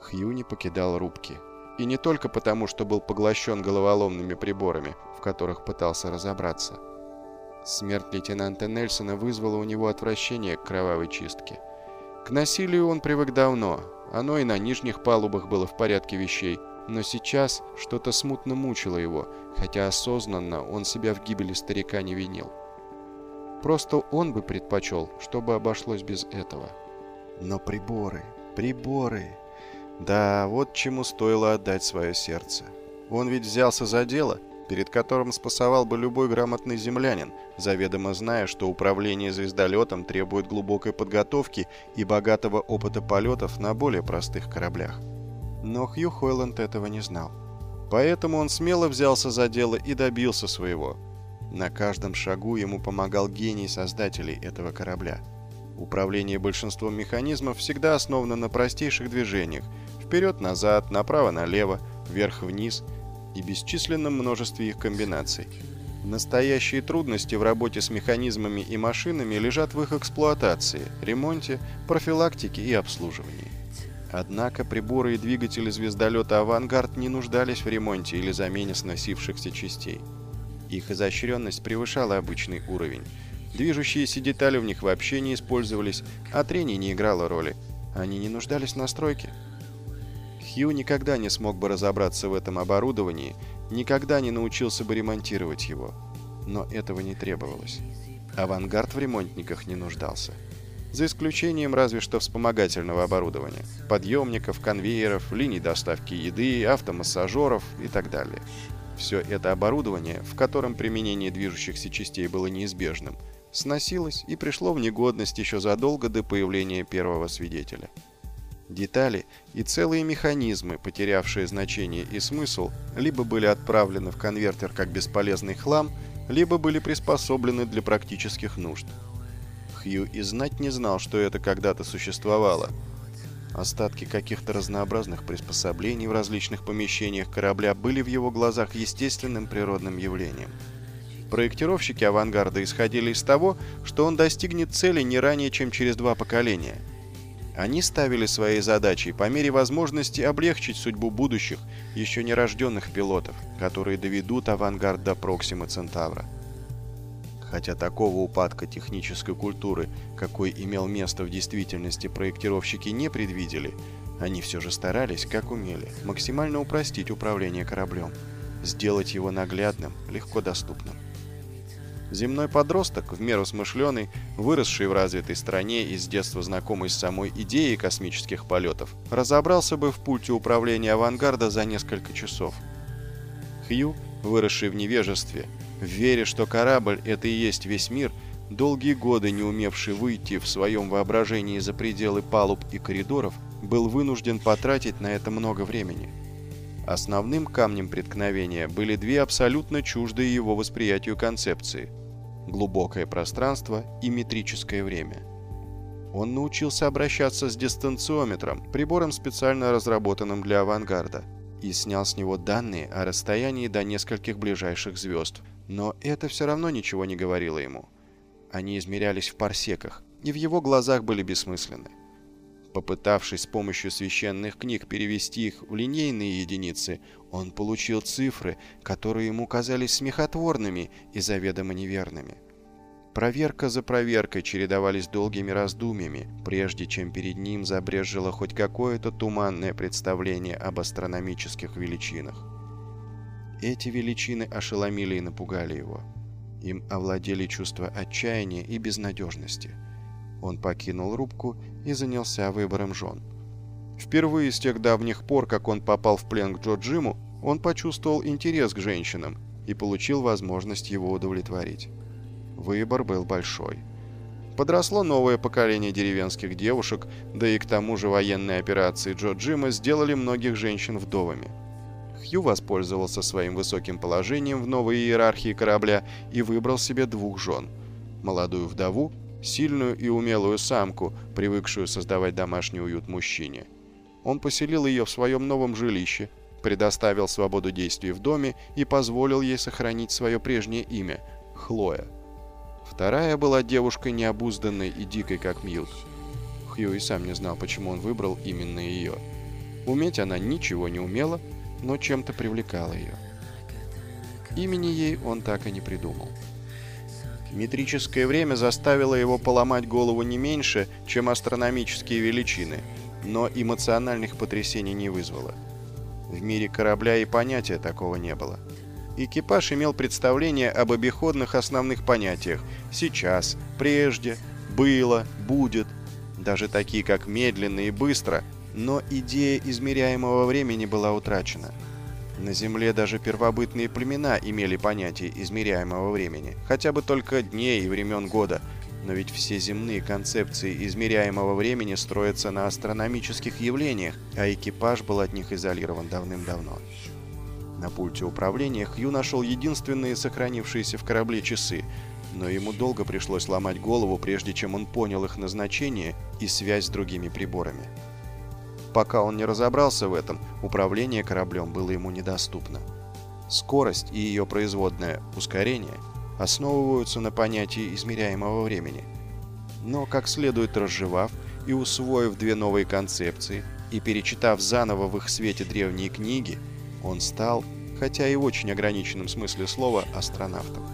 Хью не покидал рубки. И не только потому, что был поглощен головоломными приборами, в которых пытался разобраться. Смерть лейтенанта Нельсона вызвала у него отвращение к кровавой чистке. К насилию он привык давно, оно и на нижних палубах было в порядке вещей, но сейчас что-то смутно мучило его, хотя осознанно он себя в гибели старика не винил. Просто он бы предпочел, чтобы обошлось без этого. Но приборы, приборы... Да, вот чему стоило отдать свое сердце. Он ведь взялся за дело, перед которым спасовал бы любой грамотный землянин, заведомо зная, что управление звездолетом требует глубокой подготовки и богатого опыта полетов на более простых кораблях. Но Хью Хойланд этого не знал. Поэтому он смело взялся за дело и добился своего. На каждом шагу ему помогал гений создателей этого корабля. Управление большинством механизмов всегда основано на простейших движениях – вперед-назад, направо-налево, вверх-вниз и бесчисленном множестве их комбинаций. Настоящие трудности в работе с механизмами и машинами лежат в их эксплуатации, ремонте, профилактике и обслуживании. Однако приборы и двигатели звездолета «Авангард» не нуждались в ремонте или замене сносившихся частей. Их изощренность превышала обычный уровень. Движущиеся детали в них вообще не использовались, а трение не играло роли. Они не нуждались в настройке. Хью никогда не смог бы разобраться в этом оборудовании, никогда не научился бы ремонтировать его. Но этого не требовалось. Авангард в ремонтниках не нуждался. За исключением разве что вспомогательного оборудования. Подъемников, конвейеров, линий доставки еды, автомассажеров и так далее. Все это оборудование, в котором применение движущихся частей было неизбежным, сносилось и пришло в негодность еще задолго до появления первого свидетеля. Детали и целые механизмы, потерявшие значение и смысл, либо были отправлены в конвертер как бесполезный хлам, либо были приспособлены для практических нужд. Хью и знать не знал, что это когда-то существовало. Остатки каких-то разнообразных приспособлений в различных помещениях корабля были в его глазах естественным природным явлением. Проектировщики авангарда исходили из того, что он достигнет цели не ранее, чем через два поколения – они ставили своей задачей по мере возможности облегчить судьбу будущих, еще не рожденных пилотов, которые доведут авангард до Проксима Центавра. Хотя такого упадка технической культуры, какой имел место в действительности, проектировщики не предвидели, они все же старались, как умели, максимально упростить управление кораблем, сделать его наглядным, легко доступным. Земной подросток, в меру смышленый, выросший в развитой стране и с детства знакомый с самой идеей космических полетов, разобрался бы в пульте управления авангарда за несколько часов. Хью, выросший в невежестве, в вере, что корабль — это и есть весь мир, долгие годы не умевший выйти в своем воображении за пределы палуб и коридоров, был вынужден потратить на это много времени. Основным камнем преткновения были две абсолютно чуждые его восприятию концепции – глубокое пространство и метрическое время. Он научился обращаться с дистанциометром, прибором, специально разработанным для авангарда, и снял с него данные о расстоянии до нескольких ближайших звезд. Но это все равно ничего не говорило ему. Они измерялись в парсеках, и в его глазах были бессмысленны. Попытавшись с помощью священных книг перевести их в линейные единицы, он получил цифры, которые ему казались смехотворными и заведомо неверными. Проверка за проверкой чередовались долгими раздумьями, прежде чем перед ним забрежило хоть какое-то туманное представление об астрономических величинах. Эти величины ошеломили и напугали его. Им овладели чувства отчаяния и безнадежности. Он покинул рубку и занялся выбором жен. Впервые с тех давних пор, как он попал в плен к Джо Джиму, он почувствовал интерес к женщинам и получил возможность его удовлетворить. Выбор был большой. Подросло новое поколение деревенских девушек, да и к тому же военные операции Джо Джима сделали многих женщин вдовами. Хью воспользовался своим высоким положением в новой иерархии корабля и выбрал себе двух жен. Молодую вдову, сильную и умелую самку, привыкшую создавать домашний уют мужчине. Он поселил ее в своем новом жилище, предоставил свободу действий в доме и позволил ей сохранить свое прежнее имя – Хлоя. Вторая была девушкой необузданной и дикой, как Мьют. Хью и сам не знал, почему он выбрал именно ее. Уметь она ничего не умела, но чем-то привлекала ее. Имени ей он так и не придумал. Метрическое время заставило его поломать голову не меньше, чем астрономические величины, но эмоциональных потрясений не вызвало. В мире корабля и понятия такого не было. Экипаж имел представление об обиходных основных понятиях «сейчас», «прежде», «было», «будет», даже такие как «медленно» и «быстро», но идея измеряемого времени была утрачена. На Земле даже первобытные племена имели понятие измеряемого времени, хотя бы только дней и времен года, но ведь все земные концепции измеряемого времени строятся на астрономических явлениях, а экипаж был от них изолирован давным-давно. На пульте управления Хью нашел единственные сохранившиеся в корабле часы, но ему долго пришлось ломать голову, прежде чем он понял их назначение и связь с другими приборами. Пока он не разобрался в этом, управление кораблем было ему недоступно. Скорость и ее производное ускорение основываются на понятии измеряемого времени. Но, как следует разжевав и усвоив две новые концепции и перечитав заново в их свете древние книги, он стал, хотя и в очень ограниченном смысле слова, астронавтом.